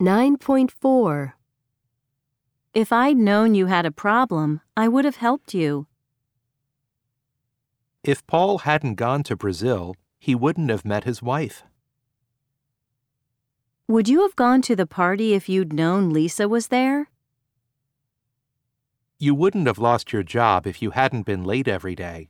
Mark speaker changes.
Speaker 1: 9.4.
Speaker 2: If I'd known you had a problem, I would have helped you.
Speaker 3: If Paul hadn't gone to Brazil, he wouldn't have met his wife.
Speaker 2: Would you have gone to the party if you'd known Lisa was there?
Speaker 3: You wouldn't have lost your job if you hadn't been late every day.